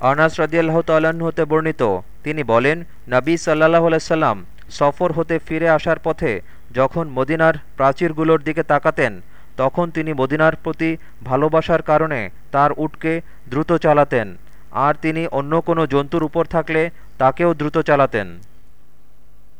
আনাস রাজিয়াল্লাহ তাল্লাহ্ন হতে বর্ণিত। তিনি বলেন, নবী সাল্লাহ আলাইসাল্লাম সফর হতে ফিরে আসার পথে যখন মদিনার প্রাচীরগুলোর দিকে তাকাতেন, তখন তিনি মদিনার প্রতি ভালোবাসার কারণে তার উটকে দ্রুত চালাতেন। আর তিনি অন্য কোনো জন্তুর উপর থাকলে তাকেও দ্রুত চালাতেন।